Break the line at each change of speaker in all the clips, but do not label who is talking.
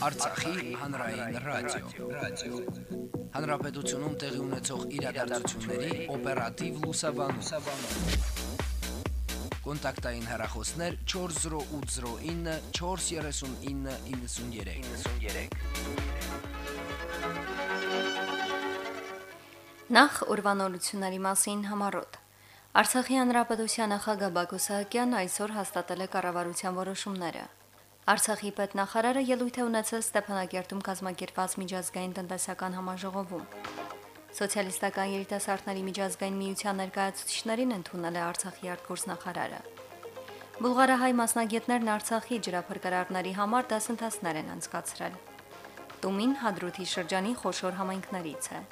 Արցախի հանրային ռադիո, ռադիո։ Հանրապետությունում տեղի ունեցող իրադարձությունների օպերատիվ լուսաբանում։ Կոնտակտային հեռախոսներ 40809 43993։ 93։
Նախ ուրվանորությունների մասին համարոտ։ Արցախի հանրապետության նախագահ Բակո Սահակյանն այսօր հաստատել է կառավարության որոշումները։ Արցախի պետնախարարը ելույթ է ունեցել Ստեփանակերտում կազմակերպված միջազգային տնտեսական համաժողովում։ Սոցիալիստական երիտասարդների միջազգային միության ներկայացուցիչներին ընդունել է Արցախի արտգործնախարարը։ Բուլղարահայ մասնագետներն Արցախի ջրափրկարարների համար դասընթացներ են անցկացրել։ Տումին Հադրութի շրջանի խոշոր համայնքներից է։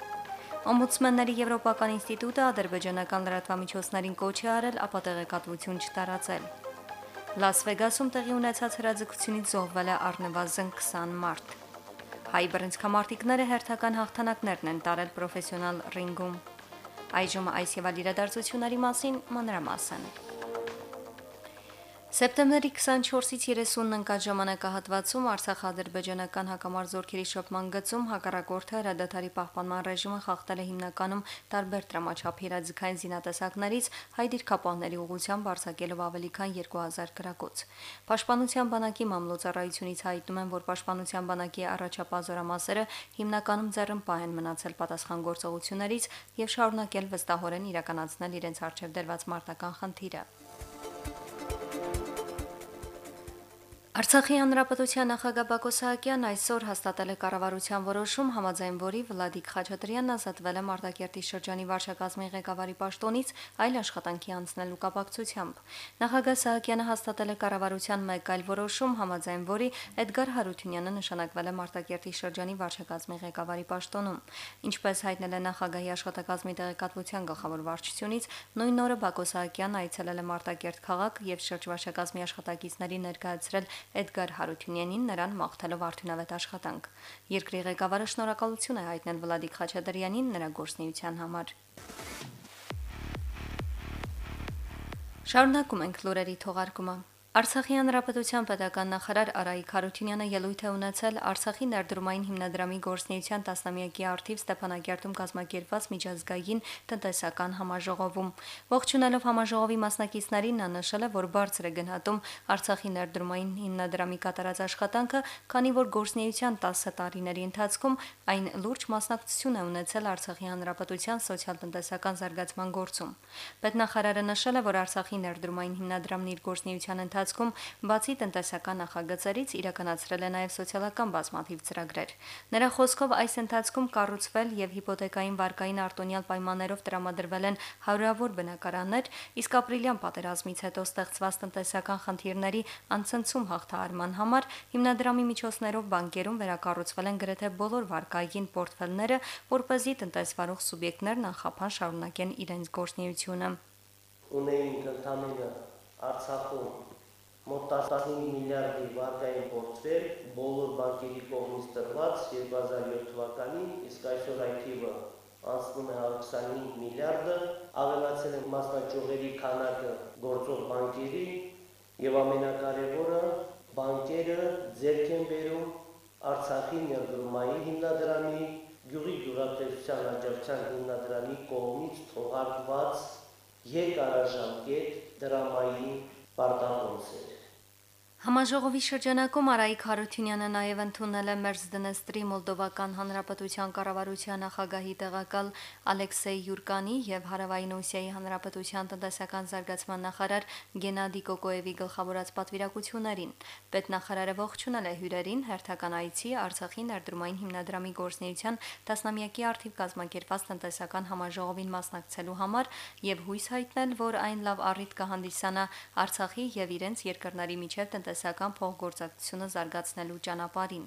Օմբուդսմենների Եվրոպական ինստիտուտը ադրբեջանական լրատվամիջոցներին կոչ է արել ապատեղեկատվություն չտարածել։ Լաս Վեգասում տեղի ունեցած հրաձգությունից զոհվել է առնվազն 20 մարդ։ Հայ բռնցքամարտիկները հերթական հաղթանակներն են տարել պրոֆեսիոնալ ռինգում։ Այժմ այս եւ այլ իրադարձությունների մասին մանրամասն։ Սեպտեմբերի 24-ից 30-ն ընկած ժամանակահատվածում Արցախ-ադրբեջանական հակամարձ շփման գծում հակառակորդը հրադադարի պահպանման ռեժիմը խախտել է հիմնականում տարբեր դրամաչափ իրազեկային զինատեսակներից հայ դիրքապահների ուղղությամբ արձակելով ավելի քան 2000 գրակոց։ Պաշտպանության բանակի մամլոյցարայությունից հայտնում են, որ պաշտպանության բանակի առաջապահ հիմնականում ձեռնպահ են մնացել պատասխան գործողություններից եւ շարունակել վստահորեն իրականացնել իրենց արժեվ դրված մարտական խնդիրը։ Արցախի հանրապետության նախագահ Բակո Սահակյանն այսօր հաստատել է կառավարության որոշում, համաձայն որի Վլադիկ Խաչատրյանն ազատվել է Մարտակերտի շրջանի վարչակազմի ղեկավարի պաշտոնից այլ աշխատանքի անցնելու կապակցությամբ։ Նախագահ Սահակյանը հաստատել է կառավարության մեկ այլ որոշում, համաձայն որի Էդգար Հարությունյանը նշանակվել է Մարտակերտի շրջանի վարչակազմի ղեկավարի պաշտոնում։ Ինչպես հայտնել է նախագահի աշխատակազմի տեղեկատվության գլխավոր վարչությունից, նույն օրը Բակո Սահակյանն այցելել է Մարտակերտ քաղաք եւ շրջվարչակազմի աշխատակիցների ներկայացրել Էդգար Հարությունյանին նրան մաղթելով արդյունավետ աշխատանք։ Երկրի ղեկավարը շնորհակալություն է հայտնել Վլադիկ Խաչատրյանին նրա գործնեության համար։ Շարունակում ենք լուրերի թողարկումը։ Արցախի հանրապետության պետական նախարար Արայիկ Խարությունյանը ելույթ է ունեցել Արցախի ներդրումային հիմնադրամի գործնեության տասնամյակի արդիվ Ստեփանագերտում կազմակերպված միջազգային տնտեսական համաժողովում։ Ողջունելով համաժողովի մասնակիցներին նա նշել է, որ բարձր է գնահատում Արցախի ներդրումային հիմնադրամի կատարած աշխատանքը, քանի որ գործնեության 10 տարիների ընթացքում այն լուրջ մասնակցություն է ունեցել Արցախի հանրապետության սոցիալ-տնտեսական զարգացման գործում։ Պետնախարարը նշել է, որ Արցախի ներդրումային հիմնադրամն իր գործնեության ընթացքում բացի տնտեսական նախագծերից իրականացրել է նաև սոցիալական բազմաթիվ ծրագրեր։ Նրա խոսքով այս ընթացքում կառուցվել եւ հիպոթեկային վարկային արտոնյալ պայմաններով տրամադրվել են հարյուրավոր բնակարաններ, իսկ ապրիլյան պատերազմից հետո ստեղծված տնտեսական խնդիրների անցնցում հաղթահարման համար հիմնադրամի միջոցներով բանկերում վերակառուցվել են գրեթե բոլոր վարկային պորտֆելները, որ เป զի տնտեսվարող սուբյեկտներն անխափան շարունակեն իրենց գործունեությունը
ունեին ընդհանուր Արցախում մոտ 15 միլիարդի վարկային պորտֆել բոլոր բանկերի կողմից տրված 2007 թվականին, իսկ այսօր այդ թիվը անցնում է 125 միլիարդը, ավելացել են մասնաճյուղերի քանակը գործող բանկերի եւ ամենակարևորը բանկերը ձեռք են բերում Արցախի ներդրումային հիմնադրամի գյուղի գյուղատնտեսության աջակցության հիմնադրամի կողմից թողարկված երկարաժամկետ դրամային պարտավորներ
Համաժողովի շրջանակում Արայիկ Հարությունյանը նաև ընդունել է Մերձդնեստրի Մոլդովական Հանրապետության կառավարության նախագահի տեղակալ Ալեքսեյ Յուրկանի եւ Հարավային Օսիայի Հանրապետության տնտեսական զարգացման նախարար Գենադի Կոկոևի գլխավորած պատվիրակություններին։ Պետնախարարը ողջունել է հյուրերին հերթական այցի Արցախի ներդրումային հիմնադրամի գործնեության տասնամյակի արդիվ կազմակերպված տնտեսական համաժողովին մասնակցելու համար եւ հույս հայտնել, որ այն լավ առիթ կհանդիսանա Արցախի եւ իրենց երկրների միջև տնտեսական փոխգործակցությունը զարգացնելու ճանապարհին։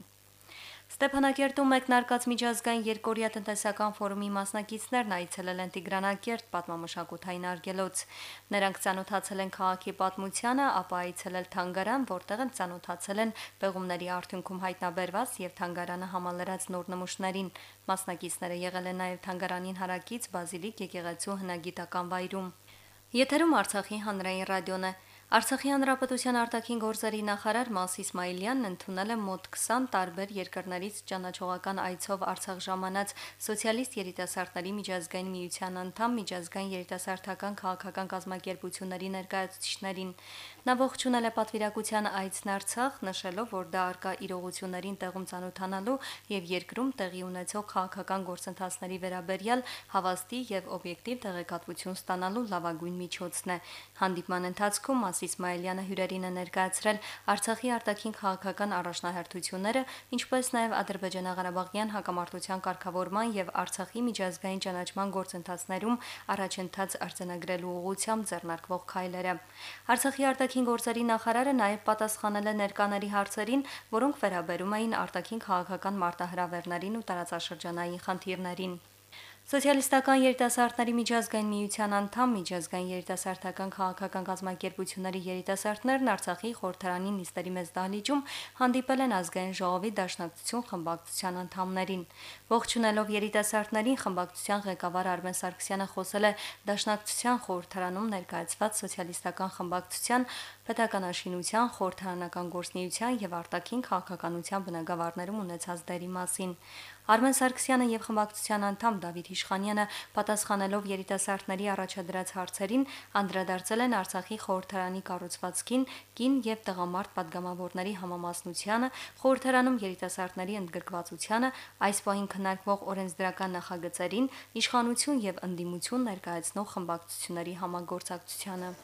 Ստեփանակերտում մեկնարկած միջազգային երկորյա տնտեսական ֆորումի մասնակիցներն այցելել են Տիգրանակերտ պատմամշակութային արգելոց։ Նրանք ցանոթացել են քաղաքի պատմությանը, ապա այցելել Թանգարան, որտեղ են ցանոթացել են պեղումների արդյունքում հայտնաբերված եւ Թանգարանը համալրած նոր նմուշներին։ Մասնակիցները եղել են նաեւ Թանգարանին հարակից Բազիլիկ եկեղեցու հնագիտական վայրում։ Եթերում Արցախի հանրային ռադիոն է։ Արցախի հանրապետության արտաքին գործերի նախարար Մաս Իսմայելյանն ընդունել է մոտ 20 տարբեր երկրներից ճանաչողական այցով Արցախ ժամանած սոցիալիստ երիտասարդների միջազգային միության անդամ միջազգային երիտասարդական քաղաքական կազմակերպությունների ներկայացուցիչներին։ Նա ողջունել է պատվիրակության այցն Արցախ, նշելով, որ դա արկա իրողություններին տեղում ցանոթանալու եւ երկրում տեղի ունեցող քաղաքական գործընթացների վերաբերյալ հավաստի եւ օբյեկտիվ տեղեկատվություն ստանալու լավագույն միջոցն է։ Հանդիպման ընթացքում Մաս Իսմայելյանը հյուրերին է ներկայացրել Արցախի արտաքին քաղաքական առաջնահերթությունները, ինչպես նաև Ադրբեջանա-Ղարաբաղյան հակամարտության կարգավորման եւ Արցախի միջազգային ճանաչման գործընթացներում առաջընթաց արձանագրելու ուղղությամբ ձեռնարկվող քայլերը։ Արցախի արտաքին գործերի նախարարը նաև պատասխանել է ներկաների հարցերին, որոնք վերաբերում էին արտաքին քաղաքական մարտահրավերներին ու տարածաշրջանային խնդիրներին։ Սոցիալիստական երիտասարդների միջազգային միության անդամ միջազգային երիտասարդական քաղաքական կազմակերպությունների երիտասարդներն Արցախի խորհրդարանի նիստերի մեծ դահլիճում հանդիպել են ազգային ժողովի դաշնակցություն խմբակցության անդամներին։ Ողջունելով երիտասարդներին խմբակցության ղեկավար Արմեն Սարգսյանը խոսել է դաշնակցության խորհրդարանում ներկայացված սոցիալիստական խմբակցության պետականաշինության, խորհրդարանական գործնեության եւ արտաքին քաղաքականության բնագավառներում ունեցած դերի մասին։ Արմեն Սարգսյանը եւ խմբակցության անդամ Դավիթ Իշխանյանը պատասխանելով երիտասարդների առաջադրած հարցերին անդրադարձել են Արցախի խորհրդարանի կառուցվածքին, կին եւ տղամարդ падգամավորների համամասնությանը, խորհրդարանում երիտասարդների ընդգրկվածությանը, այս պահին քննարկվող օրենսդրական նախագծերին, իշխանություն եւ ընդդիմություն ներկայացնող խմբակցությունների համագործակցությանը։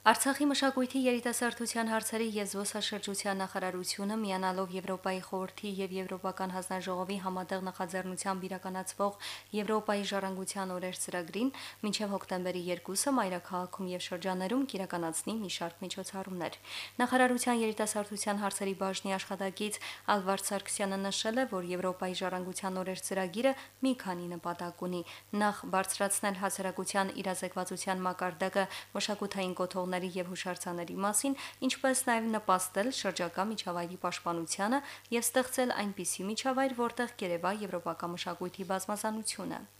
Արցախի մշակույթի երիտասարդության հարցերի եւ զբոսաշրջության նախարարությունը միանալով Եվրոպայի խորհրդի եւ Եվրոպական հանձնաժողովի համատեղ նախաձեռնությամբ իրականացվող Եվրոպայի ժառանգության օրեր ծրագրին մինչև հոկտեմբերի 2-ը Մայրաքաղաքում եւ շրջաներում կիրականացնի մի շարք միջոցառումներ։ Նախարարության երիտասարդության հարցերի բաժնի աշխատակից Ալվարդ Սարգսյանը նշել է, որ Եվրոպայի ժառանգության օրեր ծրագիրը մի քանի նպատակ ունի։ Նախ բարձրացնել հասարակության իրազեկվածության մակարդակը մշակութային կոթող ծնողների եւ հուշարձանների մասին, ինչպես նաեւ նպաստել շրջակա միջավայրի պաշտպանությանը եւ ստեղծել այնպիսի միջավայր, որտեղ կերևա եվրոպական մշակույթի բազմազանությունը։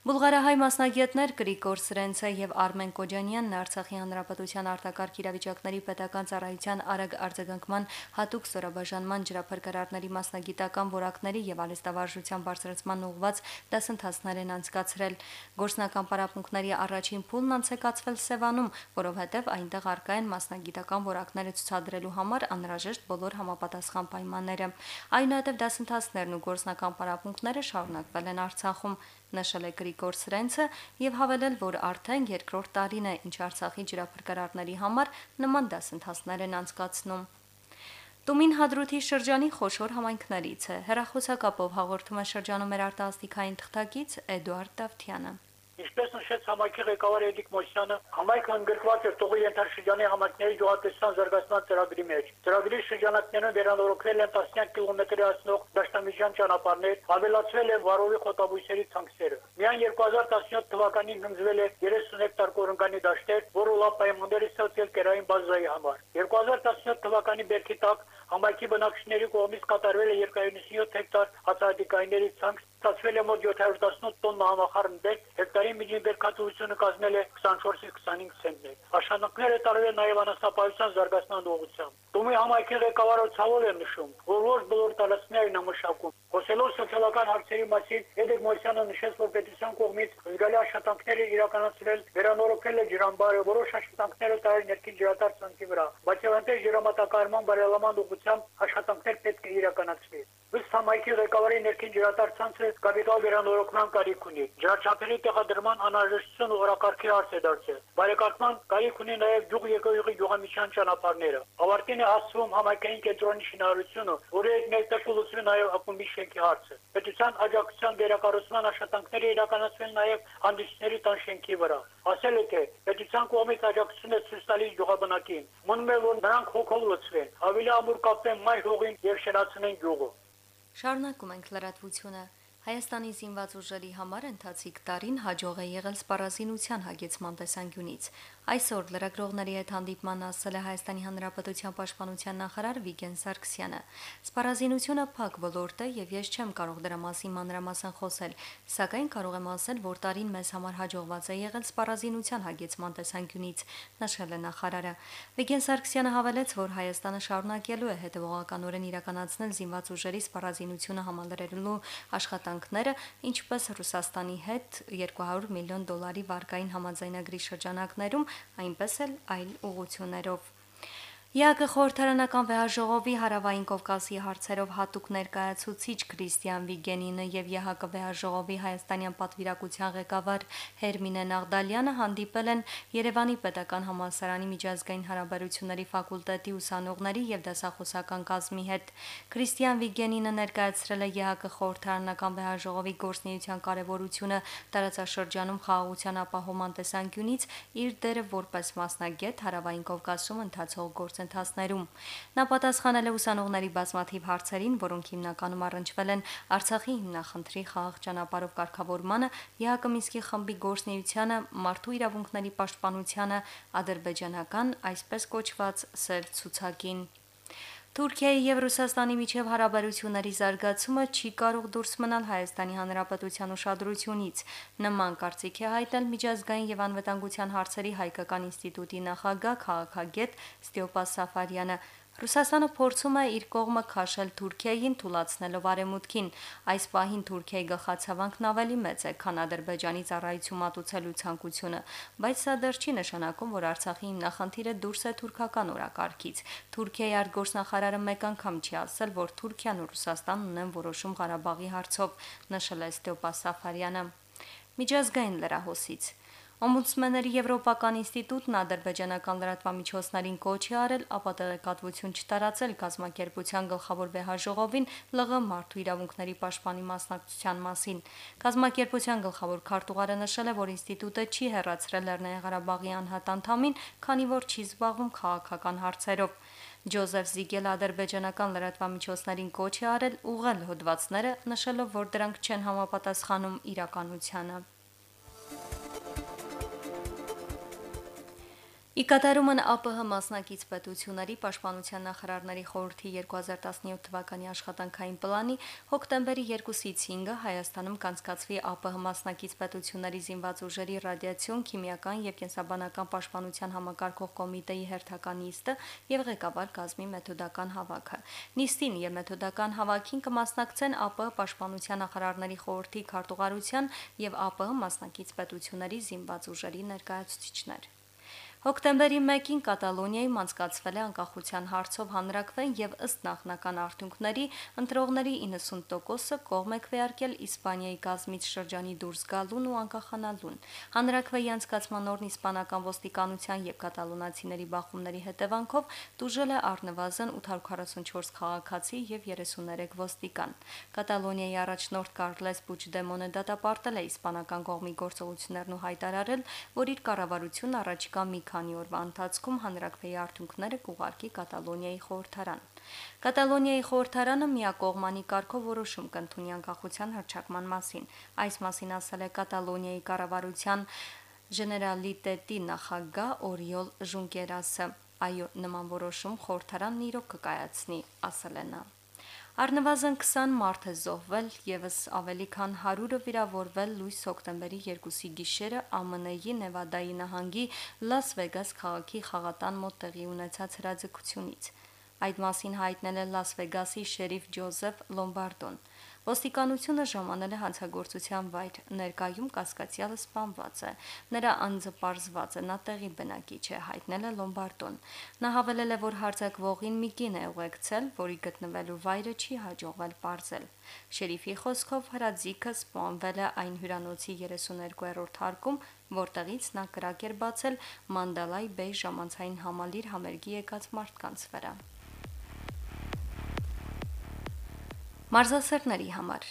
Բուլղարահայ մասնագետներ Գրիգոր Սրենցը եւ Արմեն Կոջանյանն Արցախի հանրապետության արտակարգ իրավիճակների պետական ծառայության արագ արձագանքման հատուկ ստորաբաժանման ջրափրկարարների մասնագիտական որակների եւ արհեստավարժության բարձրացման ուղղված դասընթացներ են անցկացրել։ Գործնական պարապմունքների առաջին փուլն անցեկացվել Սևանում, որովհետեւ այնտեղ արկա են մասնագիտական որակները ցուցադրելու համար անհրաժեշտ բոլոր համապատասխան պայմանները։ Այնուհետև դասընթացներն ու գործնական պարապմունքները շարունակվել են Արցախում նշել է Գրիգոր Սրենցը եւ հավելել, որ արդեն երկրորդ տարին է, ինչ Արցախի ջրափրկարարների համար նման դասընթացներ են անցկացնում։ Տումին Հադրութի շրջանի խոշոր համայնքներից է։ Հերախոսակապով հաղորդում է շրջանում մեր արտասթիկային թղթակից Էդուարդ Դավթյանը։
Ինչպես նշեց համայնքի ղեկավար Էդիկ Մոսյանը, համայնքը ընդգրկված է Տողի ենթաշրջանի համայնքների գյուղատնտեսության զարգացման ծրագրի մեջ։ Ծրագրի շրջանակներում վերանորոգվել են 10 կիլոմետրի հասնող դաշտամիջյան ճանապարհներ, ավելացվել է վարովի խոտաբույսերի ցանքերը։ Միայն 2017 թվականին հնձվել է 30 հեկտար կորնգանի դաշտեր, որը լավ պայմանների ստեղծել կերային բազայի համար։ 2017 թվականի բերքի տակ համայնքի բնակիչների կողմից կատարվել է 297 հեկտար հացահատիկայինների ցանք, ստացվել է մոտ 718 տոննա համախառն բերք, հեկտարի միջին բերքատվությունը կազմել է 24-ից 25 ցենտներ։ Աշխատանքները տարվել նաև անասնապահության զարգացման ուղղությամբ։ Տոմի համայնքի ղեկավարը ցավով է նշում, որ ոչ բոլոր տարածքներն է մշակում։ Խոսելով սոցիալական հարցերի մասին, Էդիկ Մոսյանը նշեց, որ պետության կողմից զգալի աշխատանքներ իրականացրել, վերանորոգել է ջրամբարը, որոշ աշխատանքները տարել ներքին ջրատար ցանցի վրա, բայց այնտեղ ջրամատակարարման բարելավման ուղղությամբ աշխատանքներ պետք է իրականացվի։ Ըստ համայնքի ղեկավարի ներքին ջրատար ցանցը կապիտալ վերանորոգման կարիք ունի։ Ջրաչափերի տեղադրման անհրաժեշտությունը օրակարգի հարց է դարձել։ Բարեկարգման կարիք ունի նաև գյուղ եկողի գյուղամիջյան ճանապարհները։ Ավարտին է հասցվում համայնքային կենտրոնի շինարարությունը, մեկտեղ լուծվի նաև ակումբի շենքի հարցը։ Պետության աջակցության վերակառուցման աշխատանքները իրականացվել նաև հանդիսների տան շենքի վրա։ Ասել է թե պետության կողմից աջակցություն է գյուղաբնակին։ Մնում է որ նրանք հոգով լցվեն, ավելի ամուր կապեն մայր հողին եւ շենացնեն գյուղը։
Շարունակում ենք լրատվությունը։ Հայաստանի զինված ուժերի համար ընթացիկ տարին հաջող է եղել սպառազինության հագեցման տեսանկյունից։ Այսօր լրագրողների հետ հանդիպման ասել է Հայաստանի Հանրապետության Պաշտպանության նախարար Վիգեն Սարգսյանը։ Սպառազինությունը փակ ոլորտ է եւ ես չեմ կարող դրա մասին մանրամասն խոսել, սակայն կարող եմ ասել, որ տարին մեզ համար հաջողված է եղել սպառազինության հագեցման տեսանկյունից, նշել է նախարարը։ Վիգեն Սարգսյանը հավելեց, որ Հայաստանը շարունակելու է հետևողականորեն իրականացնել զինված ուժերի սպառազինությունը համալրելու աշխատանքները, ինչպես Ռուսաստանի հետ 200 միլիոն դոլարի վարկային համաձայնագրի շրջանակներում, այնպես էլ այլ ուղություններով։ ԵԱԿ խորհրդարանական վեհաժողովի հարավային Կովկասի հարցերով հատուկ ներկայացուցիչ Քրիստիան Վիգենինը եւ ԵՀԿ վեհաժողովի հայաստանյան պատվիրակության ղեկավար Հերմինե Նաղդալյանը հանդիպել են Երևանի Պետական համալսարանի միջազգային հարաբերությունների ֆակուլտետի ուսանողների եւ դասախոսական կազմի հետ։ Քրիստիան Վիգենինը ներկայացրել է ԵՀԿ խորհրդարանական վեհաժողովի գործնեության կարևորությունը տարածաշրջանում խաղաղության ապահովման տեսանկյունից իր դերը որպես մասնագետ հարավային Կովկասում ընթացող գործ գործընթացներում։ Նա պատասխանել է ուսանողների բազմաթիվ հարցերին, որոնք հիմնականում առնչվել են Արցախի հիմնախնդրի խաղաղ ճանապարհով կարգավորմանը, ԵՀԿ Մինսկի խմբի գործնեությանը, մարդու իրավունքների պաշտպանությանը, ադրբեջանական, այսպես կոչված, սև ցուցակին։ Թուրքիայի եւ Ռուսաստանի միջև հարաբերությունների զարգացումը չի կարող դուրս մնալ Հայաստանի Հանրապետության ուշադրությունից։ Նման կարծիք է հայտնել միջազգային եւ անվտանգության հարցերի հայկական ինստիտուտի նախագահ քաղաքագետ Ստեոպաս Սաֆարյանը Ռուսաստանը փորձում է իր կողմը քաշել Թուրքիային թույլատնելով արեմուտքին։ Այս պահին Թուրքիայի գլխացավանքն ավելի մեծ է, քան Ադրբեջանի ծառայություն մատուցելու ցանկությունը, բայց սա դեռ չի նշանակում, որ Արցախի հիմնախնդիրը դուրս է թուրքական օրակարգից։ Թուրքիայի արտգործնախարարը մեկ անգամ չի ասել, որ Թուրքիան ու Ռուսաստանն ունեն որոշում Ղարաբաղի հարցով, նշել է Ստեոպաս Սաֆարյանը։ Միջազգային լրահոսից Օմբուդսմենների Եվրոպական ինստիտուտն ադրբեջանական լրատվամիջոցներին կոչ է արել ապատեգատվություն չտարածել գազམ་ակերպության գլխավոր վեհաժողովին ԼՂ մարդու իրավունքների պաշտպանի մասնակցության մասին։ Գազམ་ակերպության գլխավոր քարտուղարը նշել է, որ ինստիտուտը չի հերացրել Լեռնային Ղարաբաղի անհատ անդամին, քանի որ չի զբաղվում քաղաքական հարցերով։ Ջոզեֆ Զիգել ադրբեջանական լրատվամիջոցներին կոչ է արել ուղղել հոդվածները, նշելով, որ դրանք չեն համապատասխանում իրականությանը։ Ի կատարումն ԱՊՀ մասնակից պետությունների պաշտպանության նախարարների խորհրդի 2017 թվականի աշխատանքային պլանի հոկտեմբերի 2-ից 5-ը Հայաստանում կանցկացվի ԱՊՀ մասնակից պետությունների զինված ուժերի ռադիացիոն, քիմիական եւ կենսաբանական պաշտպանության համակարգող կոմիտեի հերթական նիստը եւ ղեկավար կազմի մեթոդական հավաքը։ Նիստին եւ մեթոդական հավաքին կմասնակցեն ԱՊՀ պաշտպանության նախարարների խորհրդի քարտուղարության եւ ԱՊՀ մասնակից պետությունների զինված ուժերի ներկայացուցիչներ։ Հոկտեմբերի 1-ին Կատալոնիայում անցկացվել է անկախության հարցով հանրակրվեն եւ ըստ նախնական արդյունքների ընտրողների 90%-ը կողմ է քվեարկել Իսպանիայի կազմից շրջանի դուրս գալուն ու անկախանալուն։ Հանրակրվեի անցկացման օրն իսպանական ոստիկանության եւ կատալոնացիների բախումների հետևանքով դուժել է առնվազն 844 քաղաքացի եւ 33 ոստիկան։ Կատալոնիայի առաջնորդ Կարլես Պուչդեմոնը դատապարտել է իսպանական կողմի գործողություններն ու հայտարարել, որ իր կառավարությունն առաջիկա մի քանի օրվա ընթացքում հանրակրվեի արդյունքները կուղարկի Կատալոնիայի խորհրդարան։ Կատալոնիայի խորհրդարանը միակողմանի կարգով որոշում կընդունի անկախության հռչակման մասին։ Այս մասին ասել է Կատալոնիայի կառավարության ժեներալիտետի նախագահ Օրիոլ Ժունկերասը։ Այո, նման որոշում խորհրդարանն իրոք կկայացնի, ասել է նա։ Առնվազն 20 մարդ է զոհվել, եւս ավելի քան 100-ը վիրավորվել լույս հոկտեմբերի 2-ի գիշերը ԱՄՆ-ի Նևադայի նահանգի Լաս Վեգաս քաղաքի խաղատան մոտ տեղի ունեցած հրաձգությունից։ Այդ մասին հայտնել է Լաս Վեգասի շերիֆ Ջոզեֆ Լոմբարդոն։ Ոստիկանությունը ժամանել է հանցագործության վայր, ներկայում կասկածյալը սպանված է։ Նրա անձը պարզված է, նա տեղի բնակիչ է, հայտնել է Լոմբարդոն։ Նա հավելել է, որ հարձակվողին մի կին է ուղեկցել, որի գտնվելու վայրը չի հաջողվել պարզել։ Շերիֆի խոսքով հրաձիգը սպանվել է այն հյուրանոցի 32-րդ հարկում, որտեղից նա կրակ էր բացել Մանդալայ Բեյ ժամանցային համալիր համերգի եկած մարդկանց վրա։ Մարզասերների համար.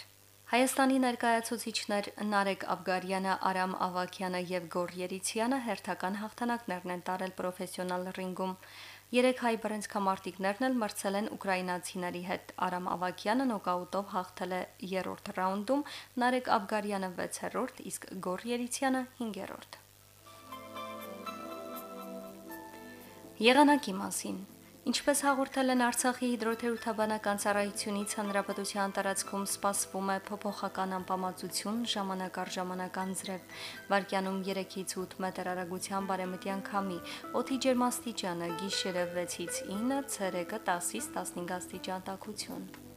Հայաստանի ներկայացուցիչներ Նարեկ Աբգարյանը, Արամ Ավակյանը եւ Գոր Երիցյանը հերթական հաղթանակներն են տարել պրոֆեսիոնալ ռինգում։ Երեք հայ բռնցքամարտիկներն էլ մրցել են ուկրաինացիների հետ։ Արամ Ավակյանը նոկաուտով հաղթել է երրորդ ռաունդում, Նարեկ Աբգարյանը 6-րդ, իսկ Գոր Երիցյանը 5-րդ։ Եղանակի մասին Ինչպես հաղորդել են Արցախի հիդրոթերապևտաբանական ծառայությունից, հանրապետության տարածքում սպասվում է փոփոխական անպամացություն, ժամանակ առ ժամանակ անձրև։ Վարկյանում 3-ից 8 մետր արագության բարեմտյան քամի, օդի ջերմաստիճանը գիշերը 6-ից 9, ցերեկը 10-ից 15 աստիճան տաքություն։